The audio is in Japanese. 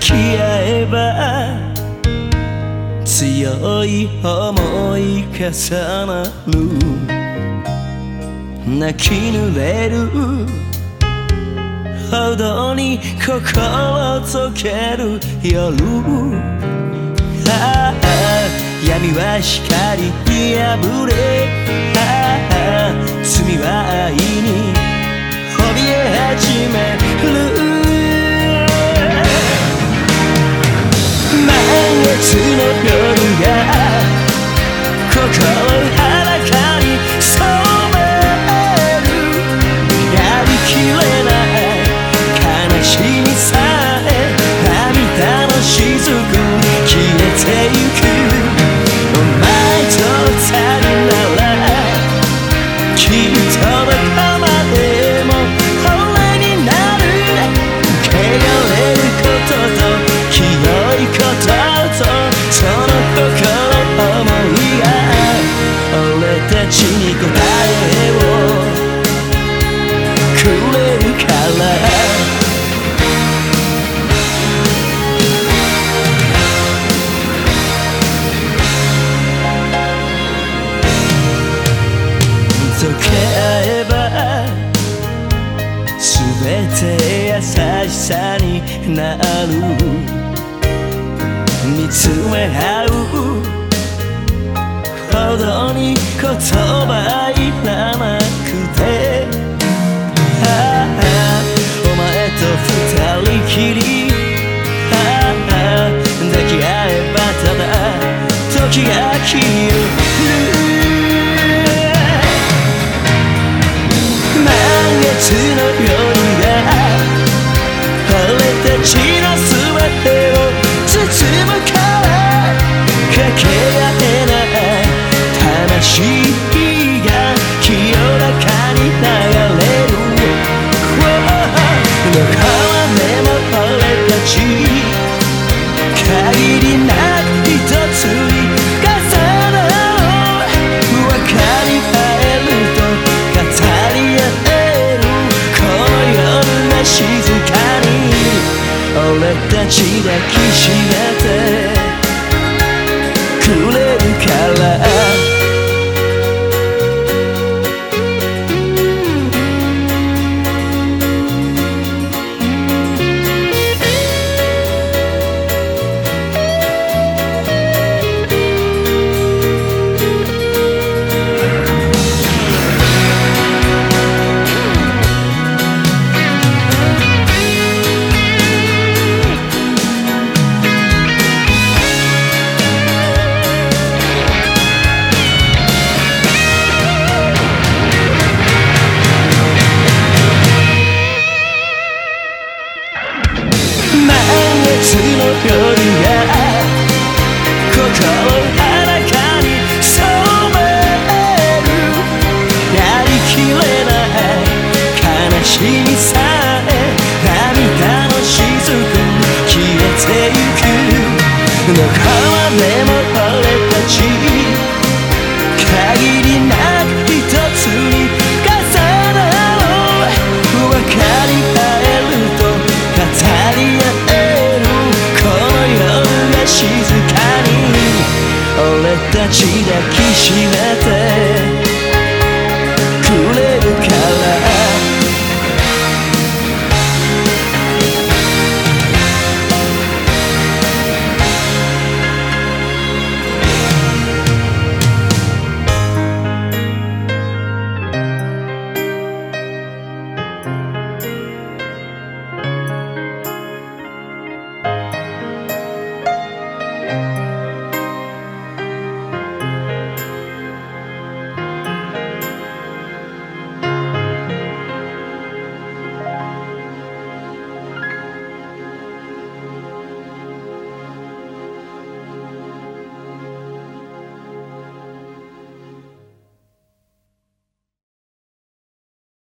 き合えば強い思い重なる。泣き濡れる。ほどに心溶ける。夜。ああ闇は光に破れ。ああ罪は愛に怯え始める。の夜が心さになる。見つめ合う。ほどに言葉いらなくて。ああお前と二人きり。ああ抱き合えばただ時が消える。魂が清らかに流れるどこまでも俺たち限りなく一つに重なろう分かり合えると語り合えるこの夜が静かに俺たち抱きしめてくれ悲しみさえ涙の雫消えてゆくどこまでも俺たち限りなく一つに重なろう分かり合えると語り合えるこの夜が静かに俺たち抱きしめて